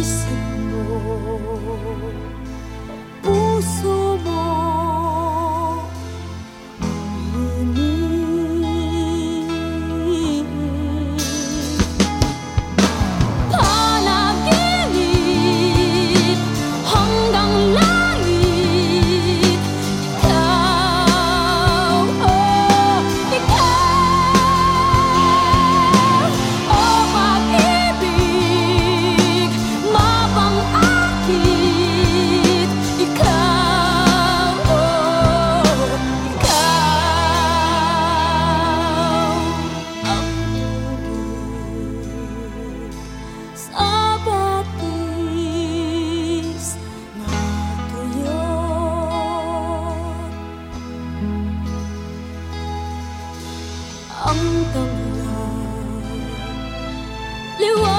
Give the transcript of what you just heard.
peace. ang tanghaw. Liwanag